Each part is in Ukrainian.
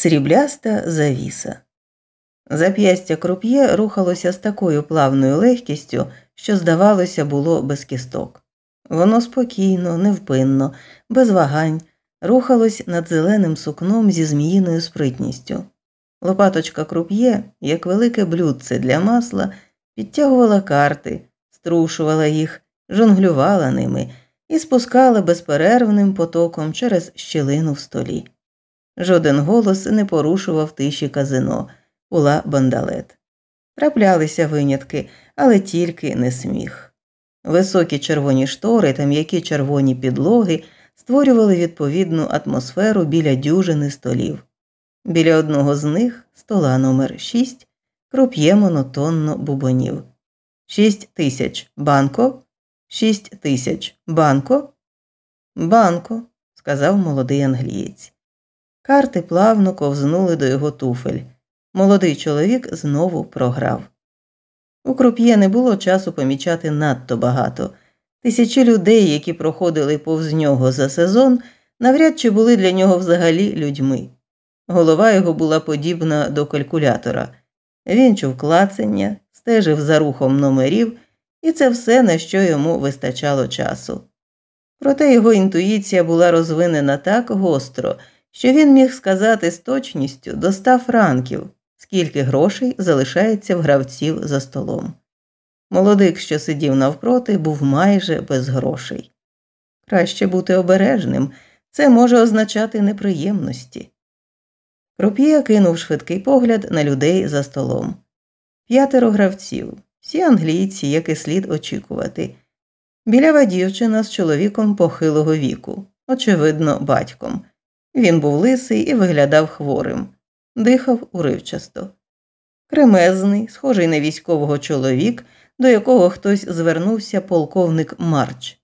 срібляста завіса. Зап'ястя круп'є рухалося з такою плавною легкістю, що, здавалося, було без кісток. Воно спокійно, невпинно, без вагань, рухалось над зеленим сукном зі зміїною спритністю. Лопаточка круп'є, як велике блюдце для масла, підтягувала карти, струшувала їх, жонглювала ними і спускала безперервним потоком через щілину в столі. Жоден голос не порушував тиші казино, була бандалет. Траплялися винятки, але тільки не сміх. Високі червоні штори та м'які червоні підлоги створювали відповідну атмосферу біля дюжини столів. Біля одного з них, стола номер 6 круп'є монотонно бубонів. Шість тисяч банко, шість тисяч банко. Банко, сказав молодий англієць. Карти плавно ковзнули до його туфель. Молодий чоловік знову програв. У круп'є не було часу помічати надто багато. Тисячі людей, які проходили повз нього за сезон, навряд чи були для нього взагалі людьми. Голова його була подібна до калькулятора. Він чув клацання, стежив за рухом номерів, і це все, на що йому вистачало часу. Проте його інтуїція була розвинена так гостро, що він міг сказати з точністю до ста франків, скільки грошей залишається в гравців за столом. Молодик, що сидів навпроти, був майже без грошей. Краще бути обережним, це може означати неприємності. Круп'є кинув швидкий погляд на людей за столом. П'ятеро гравців, всі англійці, як і слід очікувати. Білява дівчина з чоловіком похилого віку, очевидно, батьком. Він був лисий і виглядав хворим, дихав уривчасто. Кремезний, схожий на військового чоловік, до якого хтось звернувся полковник Марч.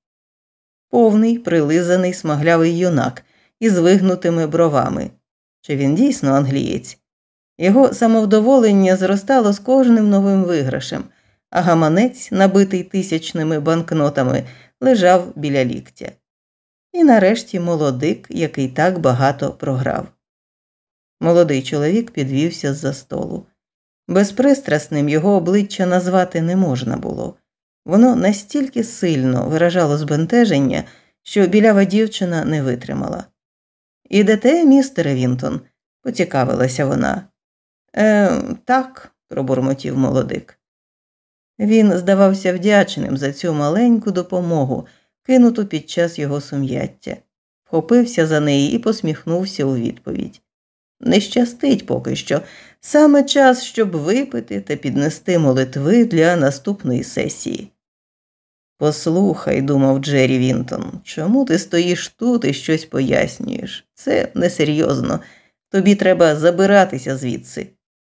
Повний, прилизаний, смаглявий юнак із вигнутими бровами. Чи він дійсно англієць? Його самовдоволення зростало з кожним новим виграшем, а гаманець, набитий тисячними банкнотами, лежав біля ліктя. І нарешті молодик, який так багато програв. Молодий чоловік підвівся з за столу. Безпристрасним його обличчя назвати не можна було. Воно настільки сильно виражало збентеження, що білява дівчина не витримала. Ідете, містере Вінтон? поцікавилася вона. Е, так, пробурмотів молодик. Він здавався вдячним за цю маленьку допомогу, кинуту під час його сум'яття, вхопився за неї і посміхнувся у відповідь. Не щастить поки що, саме час, щоб випити та піднести молитви для наступної сесії. Послухай, думав Джері Вінтон, чому ти стоїш тут і щось пояснюєш? Це несерйозно. Тобі треба забиратися звідси,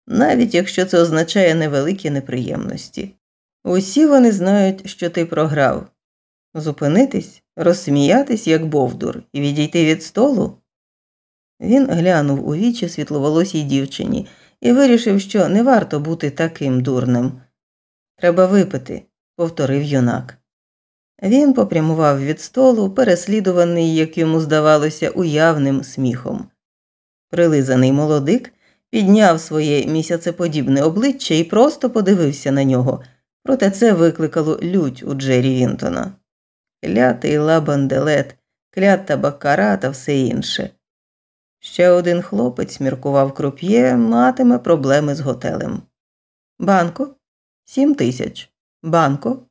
навіть якщо це означає невеликі неприємності. Усі вони знають, що ти програв. Зупинитись, розсміятись, як бовдур, і відійти від столу. Він глянув у вічі світловолосій дівчині і вирішив, що не варто бути таким дурним. Треба випити, повторив юнак. Він попрямував від столу, переслідуваний, як йому здавалося, уявним сміхом. Прилизаний молодик підняв своє місяцеподібне обличчя і просто подивився на нього, проте це викликало лють у Джері Вінтона. Клятий лабанделет, клята бакара та все інше. Ще один хлопець, міркував круп'є, матиме проблеми з готелем. Банко? Сім тисяч. Банко?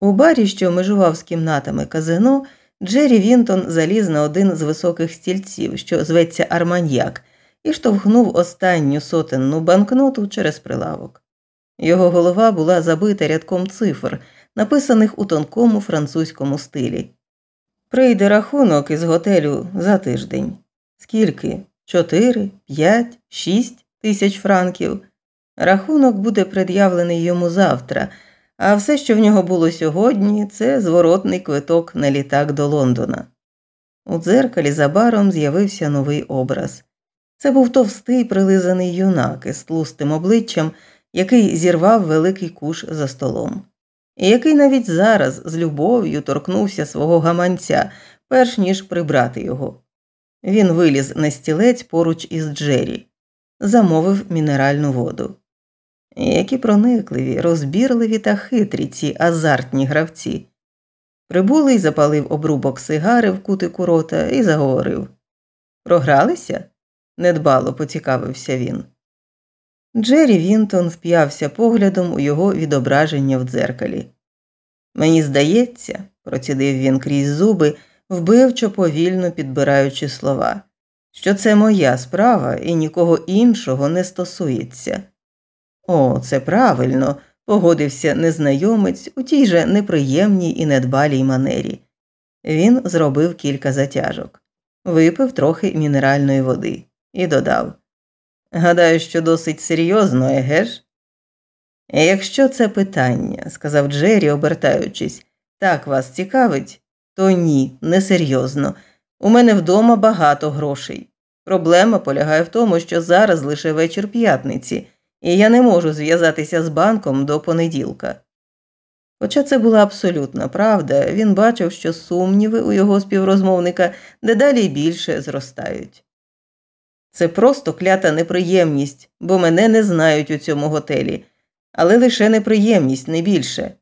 У барі, що межував з кімнатами казино, Джері Вінтон заліз на один з високих стільців, що зветься Арманьяк, і штовхнув останню сотенну банкноту через прилавок. Його голова була забита рядком цифр, написаних у тонкому французькому стилі. Прийде рахунок із готелю за тиждень. Скільки? Чотири, п'ять, шість тисяч франків. Рахунок буде пред'явлений йому завтра. А все, що в нього було сьогодні, це зворотний квиток на літак до Лондона. У дзеркалі за баром з'явився новий образ. Це був товстий прилизаний юнак із тлустим обличчям, який зірвав великий куш за столом, який навіть зараз з любов'ю торкнувся свого гаманця, перш ніж прибрати його. Він виліз на стілець поруч із Джері, замовив мінеральну воду. Які проникливі, розбірливі та хитрі ці азартні гравці. Прибулий запалив обрубок сигари в кутику рота і заговорив Програлися? недбало поцікавився він. Джері Вінтон вп'явся поглядом у його відображення в дзеркалі. Мені здається, процідив він крізь зуби, вбивчо повільно підбираючи слова, що це моя справа і нікого іншого не стосується. О, це правильно, погодився незнайомець у тій же неприємній і недбалій манері. Він зробив кілька затяжок, випив трохи мінеральної води і додав Гадаю, що досить серйозно, еге ж? Якщо це питання, сказав Джері, обертаючись, так вас цікавить, то ні, несерйозно. У мене вдома багато грошей. Проблема полягає в тому, що зараз лише вечір п'ятниці, і я не можу зв'язатися з банком до понеділка. Хоча це була абсолютна правда, він бачив, що сумніви у його співрозмовника дедалі більше зростають. Це просто клята неприємність, бо мене не знають у цьому готелі, але лише неприємність, не більше.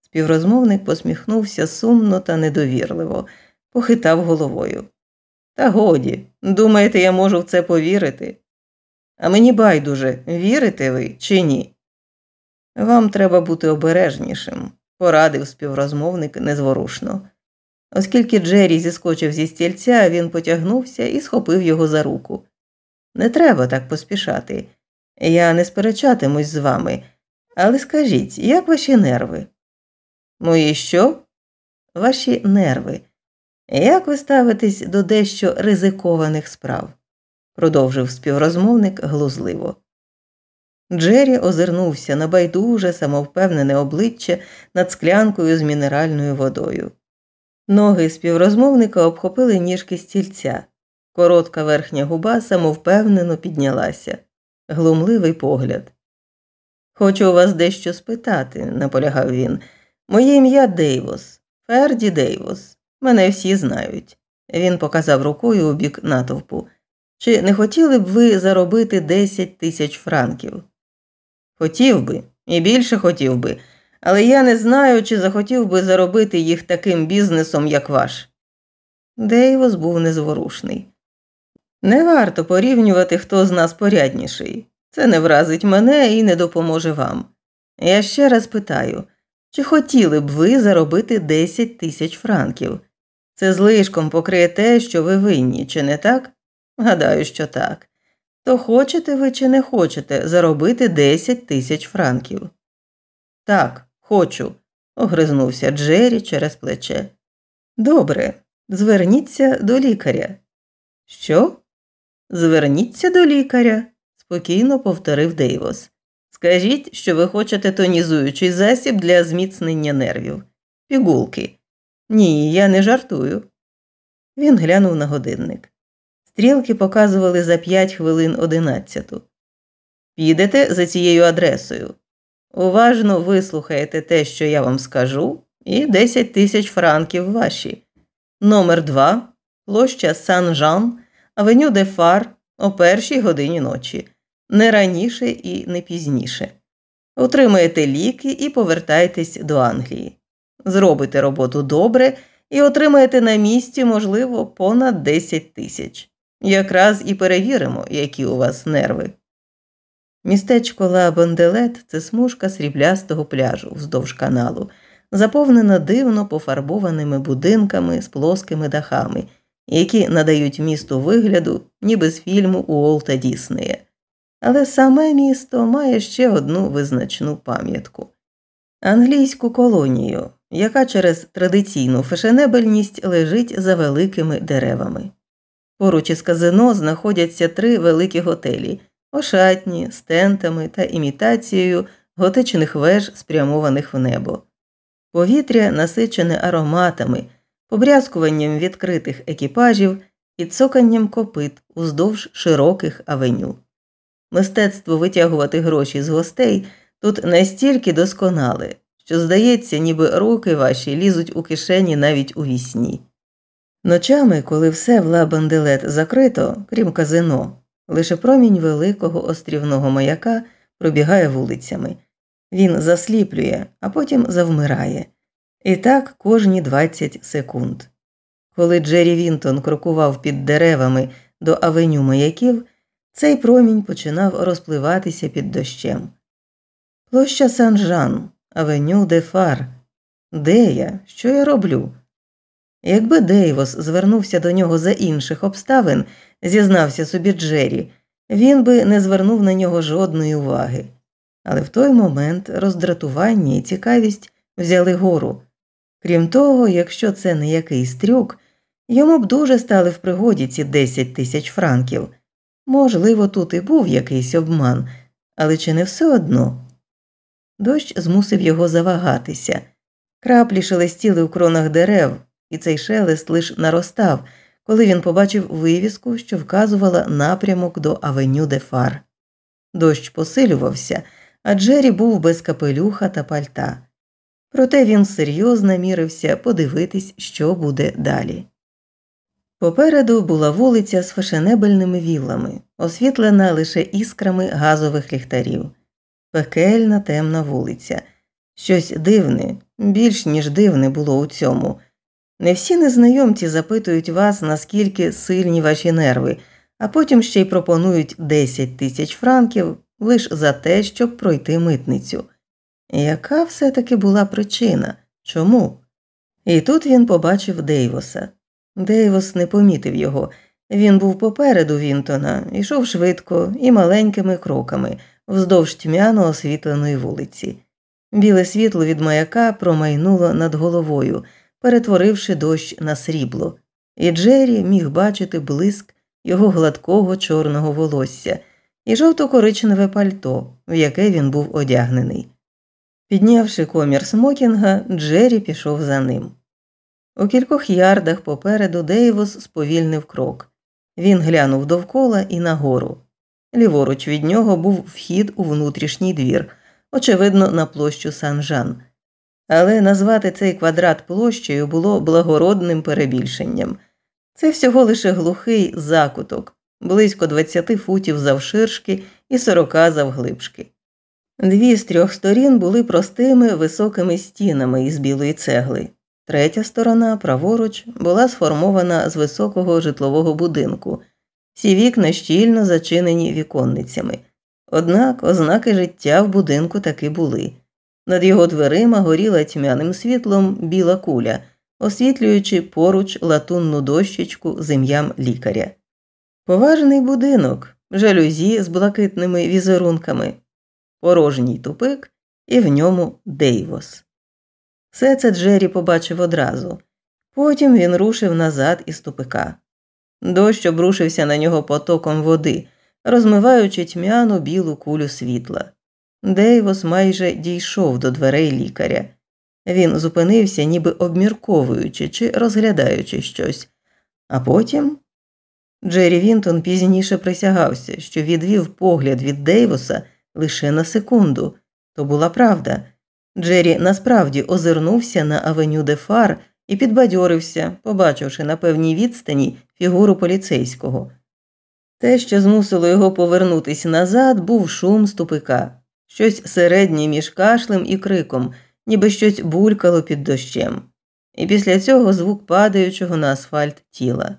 Співрозмовник посміхнувся сумно та недовірливо, похитав головою. Та годі, думаєте, я можу в це повірити? А мені байдуже, вірите ви чи ні? Вам треба бути обережнішим, порадив співрозмовник незворушно. Оскільки Джері зіскочив зі стільця, він потягнувся і схопив його за руку. Не треба так поспішати. Я не сперечатимусь з вами, але скажіть, як ваші нерви? Мої що? Ваші нерви. Як ви ставитесь до дещо ризикованих справ? продовжив співрозмовник глузливо. Джері озирнувся на байдуже, самовпевнене обличчя над склянкою з мінеральною водою. Ноги співрозмовника обхопили ніжки стільця. Коротка верхня губа самовпевнено піднялася, глумливий погляд. Хочу вас дещо спитати, наполягав він. Моє ім'я Дейвос, Ферді Дейвос. Мене всі знають. Він показав рукою у бік натовпу. Чи не хотіли б ви заробити 10 тисяч франків? Хотів би, і більше хотів би, але я не знаю, чи захотів би заробити їх таким бізнесом, як ваш. Дейвос був незворушний. Не варто порівнювати, хто з нас порядніший. Це не вразить мене і не допоможе вам. Я ще раз питаю чи хотіли б ви заробити 10 тисяч франків? Це злишком покриє те, що ви винні, чи не так? Гадаю, що так. То хочете ви чи не хочете заробити 10 тисяч франків? Так, хочу, огризнувся Джері через плече. Добре, зверніться до лікаря. Що? Зверніться до лікаря, спокійно повторив Дейвос. Скажіть, що ви хочете тонізуючий засіб для зміцнення нервів. Пігулки. Ні, я не жартую. Він глянув на годинник. Стрілки показували за п'ять хвилин одинадцяту. Підете за цією адресою. Уважно вислухаєте те, що я вам скажу, і 10 тисяч франків ваші. Номер 2 площа Сан Жан, авеню де Фар о першій годині ночі не раніше і не пізніше. Отримаєте ліки і повертайтесь до Англії. Зробите роботу добре і отримаєте на місці, можливо, понад 10 тисяч. Якраз і перевіримо, які у вас нерви. Містечко Ла Бонделет це смужка сріблястого пляжу вздовж каналу, заповнена дивно пофарбованими будинками з плоскими дахами, які надають місту вигляду, ніби з фільму Уолта Діснея. Але саме місто має ще одну визначну пам'ятку англійську колонію, яка через традиційну фешенебельність лежить за великими деревами. Поруч із казино знаходяться три великі готелі, ошатні, з тентами та імітацією готичних веж, спрямованих в небо. Повітря насичене ароматами, побрязкуванням відкритих екіпажів і цоканням копит уздовж широких авеню. Мистецтво витягувати гроші з гостей тут настільки досконале, що, здається, ніби руки ваші лізуть у кишені навіть у вісні. Ночами, коли все в Ла-Банделет закрито, крім казино, лише промінь великого острівного маяка пробігає вулицями. Він засліплює, а потім завмирає. І так кожні 20 секунд. Коли Джері Вінтон крокував під деревами до авеню маяків, цей промінь починав розпливатися під дощем. Площа Сан Жан, авеню де Фар. Де я? Що я роблю? Якби Дейвос звернувся до нього за інших обставин, зізнався собі Джері, він би не звернув на нього жодної уваги. Але в той момент роздратування і цікавість взяли гору. Крім того, якщо це не якийсь трюк, йому б дуже стали в пригоді ці 10 тисяч франків. Можливо, тут і був якийсь обман, але чи не все одно? Дощ змусив його завагатися. Краплі шелестіли у кронах дерев, і цей шелест лиш наростав, коли він побачив вивіску, що вказувала напрямок до авеню де Фар. Дощ посилювався, а Джері був без капелюха та пальта. Проте він серйозно мірився подивитись, що буде далі. Попереду була вулиця з фешенебельними віллами, освітлена лише іскрами газових ліхтарів, пекельна темна вулиця. Щось дивне, більш ніж дивне було у цьому. Не всі незнайомці запитують вас, наскільки сильні ваші нерви, а потім ще й пропонують 10 тисяч франків лише за те, щоб пройти митницю. Яка все таки була причина? Чому? І тут він побачив Дейвоса. Дейвос не помітив його. Він був попереду Вінтона, йшов швидко і маленькими кроками вздовж тьмяно освітленої вулиці. Біле світло від маяка промайнуло над головою, перетворивши дощ на срібло, і Джері міг бачити блиск його гладкого чорного волосся і жовто-коричневе пальто, в яке він був одягнений. Піднявши комір смокінга, Джері пішов за ним. У кількох ярдах попереду Дейвос сповільнив крок. Він глянув довкола і нагору. Ліворуч від нього був вхід у внутрішній двір, очевидно, на площу Сан Жан. Але назвати цей квадрат площею було благородним перебільшенням. Це всього лише глухий закуток, близько 20 футів завширшки і 40 завглибшки. Дві з трьох сторін були простими високими стінами із білої цегли. Третя сторона, праворуч, була сформована з високого житлового будинку, всі вікна щільно зачинені віконницями. Однак ознаки життя в будинку таки були. Над його дверима горіла тьмяним світлом біла куля, освітлюючи поруч латунну дощечку з ім'ям лікаря. Поважний будинок, жалюзі з блакитними візерунками, порожній тупик і в ньому Дейвос. Все це Джері побачив одразу. Потім він рушив назад із тупика. Дощ обрушився на нього потоком води, розмиваючи тьмяну білу кулю світла. Дейвос майже дійшов до дверей лікаря. Він зупинився, ніби обмірковуючи чи розглядаючи щось, а потім Джері Вінтон пізніше присягався, що відвів погляд від Дейвоса лише на секунду. То була правда. Джері насправді озирнувся на авеню де Фар і підбадьорився, побачивши на певній відстані фігуру поліцейського. Те, що змусило його повернутися назад, був шум ступика, щось середнє між кашлем і криком, ніби щось булькало під дощем, і після цього звук падаючого на асфальт тіла.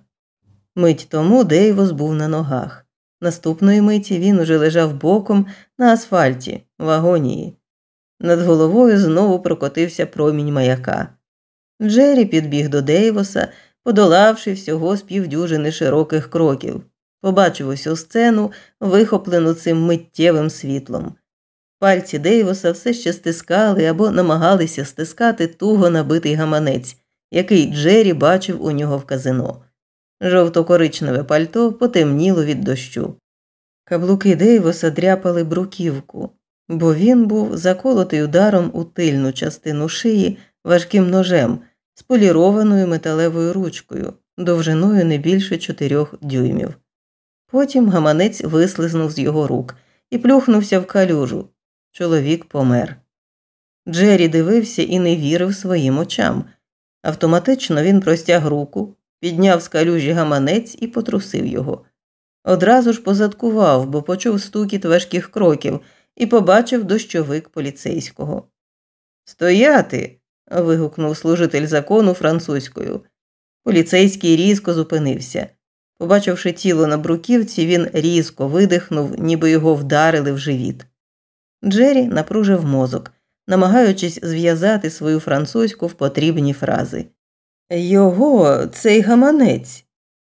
Мить тому Дейвос був на ногах. Наступної миті він уже лежав боком на асфальті, в агонії. Над головою знову прокотився промінь маяка. Джері підбіг до Дейвоса, подолавши всього з півдюжини широких кроків, побачив усю сцену, вихоплену цим миттєвим світлом. Пальці Дейвоса все ще стискали або намагалися стискати туго набитий гаманець, який Джері бачив у нього в казино. Жовто-коричневе пальто потемніло від дощу. Каблуки Дейвоса дряпали бруківку, бо він був заколотий ударом у тильну частину шиї важким ножем з полірованою металевою ручкою, довжиною не більше чотирьох дюймів. Потім гаманець вислизнув з його рук і плюхнувся в калюжу. Чоловік помер. Джері дивився і не вірив своїм очам. Автоматично він простяг руку, підняв з калюжі гаманець і потрусив його. Одразу ж позадкував, бо почув стукіт важких кроків і побачив дощовик поліцейського. Стояти. вигукнув служитель закону французькою. Поліцейський різко зупинився. Побачивши тіло на бруківці, він різко видихнув, ніби його вдарили в живіт. Джері напружив мозок, намагаючись зв'язати свою французьку в потрібні фрази. Його, цей гаманець,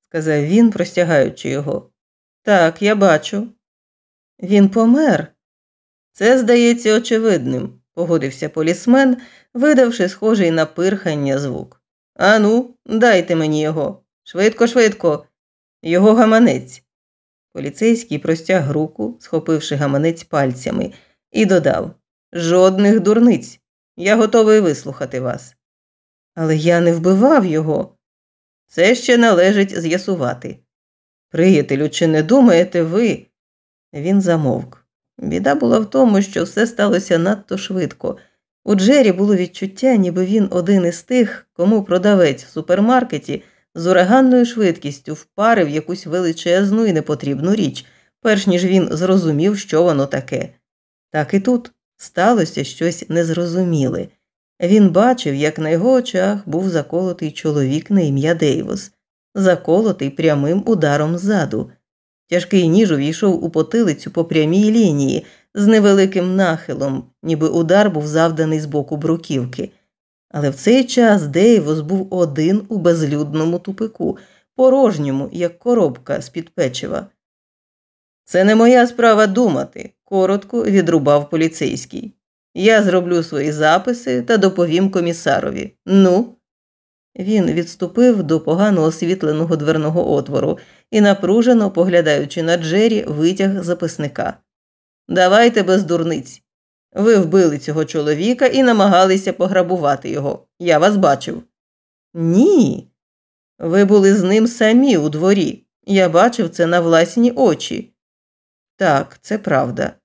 сказав він, простягаючи його. Так, я бачу. Він помер. Це здається очевидним, погодився полісмен, видавши схожий на пирхання звук. Ану, дайте мені його. Швидко, швидко. Його гаманець. Поліцейський простяг руку, схопивши гаманець пальцями, і додав Жодних дурниць. Я готовий вислухати вас. Але я не вбивав його. Це ще належить з'ясувати. Приятелю, чи не думаєте ви? Він замовк. Біда була в тому, що все сталося надто швидко. У Джері було відчуття, ніби він один із тих, кому продавець в супермаркеті з ураганною швидкістю впарив якусь величезну і непотрібну річ, перш ніж він зрозумів, що воно таке. Так і тут сталося щось незрозуміле. Він бачив, як на його очах був заколотий чоловік на ім'я Дейвос, заколотий прямим ударом ззаду. Тяжкий ніж увійшов у потилицю по прямій лінії з невеликим нахилом, ніби удар був завданий з боку бруківки. Але в цей час Дейвос був один у безлюдному тупику, порожньому, як коробка з під печива. Це не моя справа думати, коротко відрубав поліцейський. Я зроблю свої записи та доповім комісарові. Ну. Він відступив до погано освітленого дверного отвору і, напружено поглядаючи на Джері, витяг записника. Давайте без дурниць. Ви вбили цього чоловіка і намагалися пограбувати його. Я вас бачив. Ні. Ви були з ним самі у дворі. Я бачив це на власні очі. Так, це правда.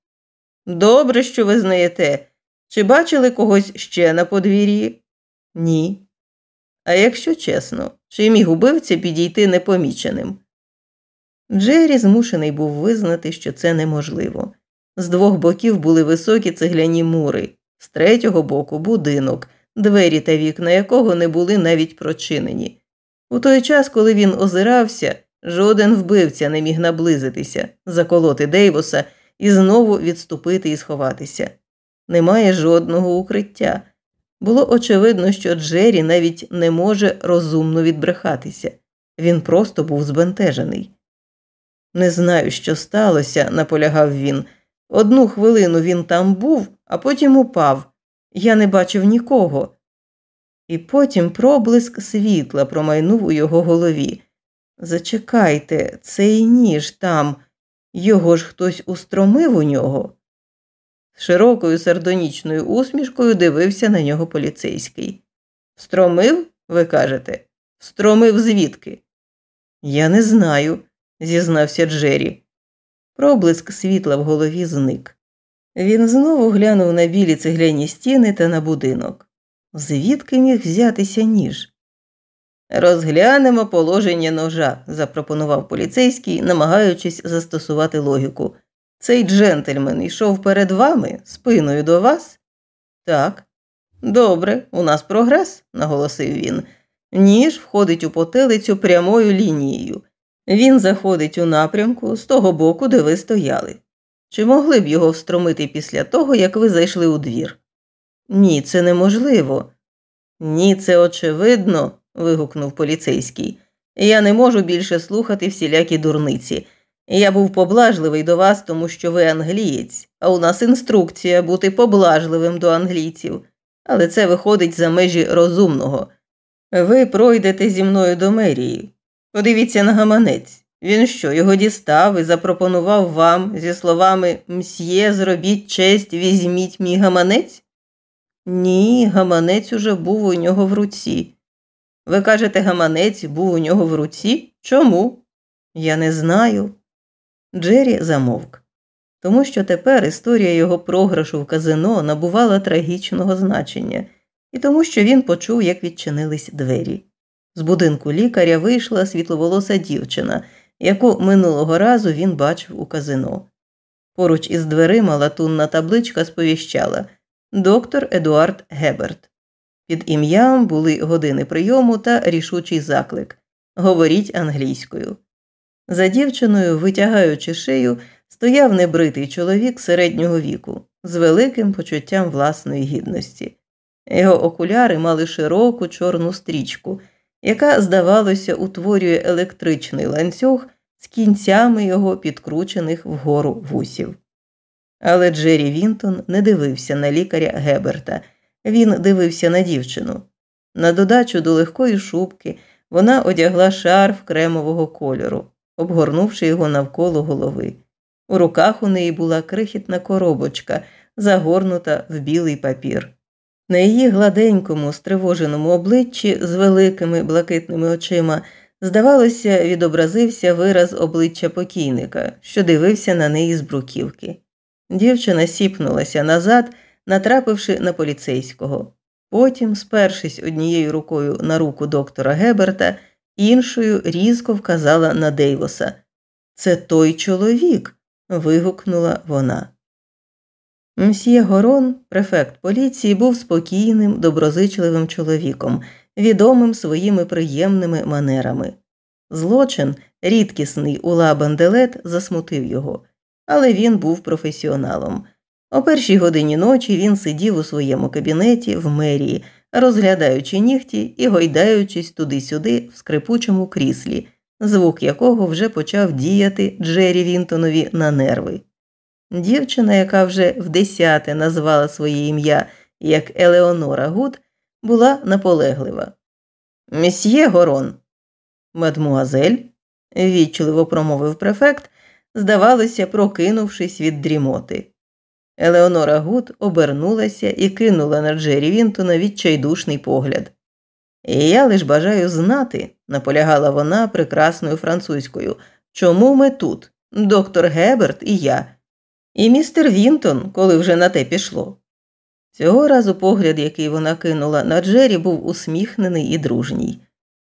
Добре, що ви знаєте. Чи бачили когось ще на подвір'ї? Ні. А якщо чесно, чи міг убивця підійти непоміченим? Джері змушений був визнати, що це неможливо. З двох боків були високі цегляні мури, з третього боку будинок, двері та вікна якого не були навіть прочинені. У той час, коли він озирався, жоден вбивця не міг наблизитися, заколоти Дейвоса і знову відступити і сховатися. Немає жодного укриття. Було очевидно, що Джері навіть не може розумно відбрехатися. Він просто був збентежений. Не знаю, що сталося, наполягав він. Одну хвилину він там був, а потім упав. Я не бачив нікого. І потім проблиск світла промайнув у його голові. Зачекайте, цей ніж там, його ж хтось устромив у нього. З широкою сардонічною усмішкою дивився на нього поліцейський. Встромив, ви кажете? Встромив звідки? Я не знаю, зізнався Джері. Проблиск світла в голові зник. Він знову глянув на білі цегляні стіни та на будинок. Звідки міг взятися ніж? Розглянемо положення ножа, запропонував поліцейський, намагаючись застосувати логіку. Цей джентльмен йшов перед вами спиною до вас? Так. Добре, у нас прогрес, наголосив він. Ніж входить у потилицю прямою лінією. Він заходить у напрямку з того боку, де ви стояли. Чи могли б його встромити після того, як ви зайшли у двір? Ні, це неможливо. Ні, це очевидно, вигукнув поліцейський. Я не можу більше слухати всілякі дурниці. Я був поблажливий до вас, тому що ви англієць, а у нас інструкція бути поблажливим до англійців, але це виходить за межі розумного. Ви пройдете зі мною до мерії. Подивіться на гаманець. Він що, його дістав і запропонував вам зі словами Мсьє, зробіть честь, візьміть мій гаманець? Ні, гаманець уже був у нього в руці. Ви кажете, гаманець був у нього в руці? Чому? Я не знаю. Джері замовк, тому що тепер історія його програшу в казино набувала трагічного значення, і тому, що він почув, як відчинились двері. З будинку лікаря вийшла світловолоса дівчина, яку минулого разу він бачив у казино. Поруч із дверима латунна табличка сповіщала доктор Едуард Геберт. Під ім'ям були години прийому та рішучий заклик Говоріть англійською. За дівчиною, витягаючи шию, стояв небритий чоловік середнього віку з великим почуттям власної гідності. Його окуляри мали широку чорну стрічку, яка, здавалося, утворює електричний ланцюг з кінцями його підкручених вгору вусів. Але Джері Вінтон не дивився на лікаря Геберта, він дивився на дівчину. На додачу до легкої шубки вона одягла шарф кремового кольору, обгорнувши його навколо голови. У руках у неї була крихітна коробочка, загорнута в білий папір. На її гладенькому, стривоженому обличчі з великими блакитними очима, здавалося, відобразився вираз обличчя покійника, що дивився на неї з бруківки. Дівчина сіпнулася назад, натрапивши на поліцейського. Потім, спершись однією рукою на руку доктора Геберта, іншою різко вказала на Дейвоса. Це той чоловік. вигукнула вона. Мсьє Горон, префект поліції, був спокійним, доброзичливим чоловіком, відомим своїми приємними манерами. Злочин, рідкісний ула Банделет, засмутив його, але він був професіоналом. О першій годині ночі він сидів у своєму кабінеті в мерії, розглядаючи нігті і гойдаючись туди-сюди в скрипучому кріслі, звук якого вже почав діяти Джері Вінтонові на нерви. Дівчина, яка вже в десяте назвала своє ім'я як Елеонора Гуд, була наполеглива. Месьє Горон, мадмуазель, відчливо промовив префект, здавалося, прокинувшись від дрімоти. Елеонора Гуд обернулася і кинула на Джері Вінтона відчайдушний погляд. І я лиш бажаю знати, наполягала вона прекрасною французькою, чому ми тут, доктор Геберт і я, і містер Вінтон, коли вже на те пішло. Цього разу погляд, який вона кинула на Джері, був усміхнений і дружній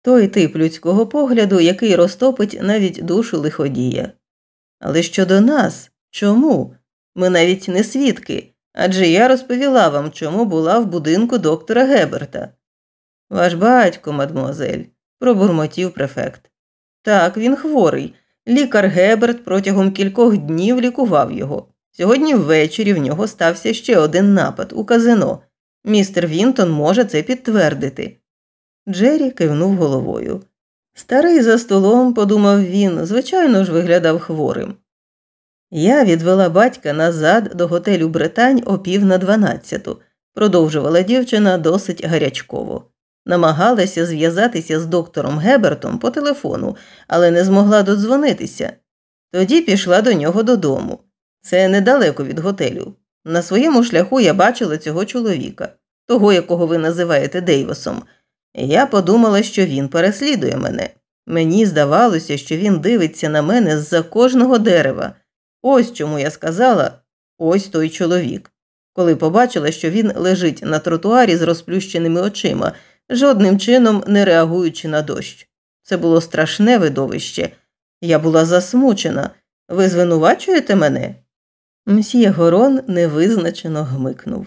той тип людського погляду, який розтопить навіть душу лиходія. Але щодо нас, чому? Ми навіть не свідки, адже я розповіла вам, чому була в будинку доктора Геберта. Ваш батько, мадмуазель, пробурмотів префект. Так, він хворий. Лікар Геберт протягом кількох днів лікував його. Сьогодні ввечері в нього стався ще один напад у казино. Містер Вінтон може це підтвердити. Джері кивнув головою. Старий за столом, подумав він, звичайно ж виглядав хворим. Я відвела батька назад до готелю Британь о пів на дванадцяту, продовжувала дівчина досить гарячково. Намагалася зв'язатися з доктором Гебертом по телефону, але не змогла додзвонитися. Тоді пішла до нього додому. Це недалеко від готелю. На своєму шляху я бачила цього чоловіка, того, якого ви називаєте Дейвосом. Я подумала, що він переслідує мене. Мені здавалося, що він дивиться на мене з-за кожного дерева. Ось чому я сказала ось той чоловік. Коли побачила, що він лежить на тротуарі з розплющеними очима, жодним чином не реагуючи на дощ. Це було страшне видовище. Я була засмучена. Ви звинувачуєте мене? Мсьє Горон невизначено гмикнув.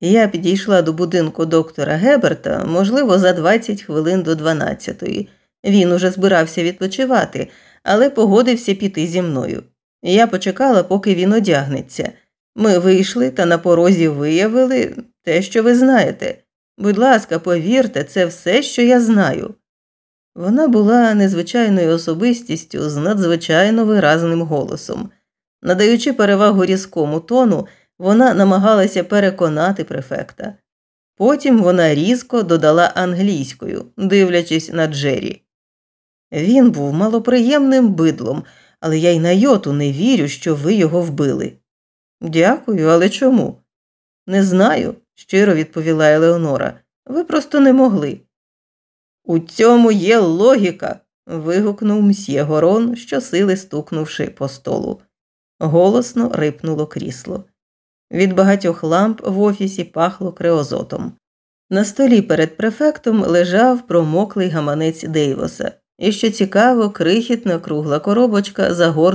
Я підійшла до будинку доктора Геберта, можливо, за 20 хвилин до 12-ї. Він уже збирався відпочивати, але погодився піти зі мною. Я почекала, поки він одягнеться. Ми вийшли та на порозі виявили те, що ви знаєте. Будь ласка, повірте, це все, що я знаю. Вона була незвичайною особистістю з надзвичайно виразним голосом. Надаючи перевагу різкому тону, вона намагалася переконати префекта. Потім вона різко додала англійською, дивлячись на Джері. Він був малоприємним бидлом, але я й на йоту не вірю, що ви його вбили. Дякую, але чому? Не знаю, щиро відповіла Елеонора. Ви просто не могли. У цьому є логіка. вигукнув мсьє Горон, щосили стукнувши по столу. Голосно рипнуло крісло. Від багатьох ламп в офісі пахло креозотом. На столі перед префектом лежав промоклий гаманець Дейвоса. І що цікаво, крихітна кругла коробочка загорнута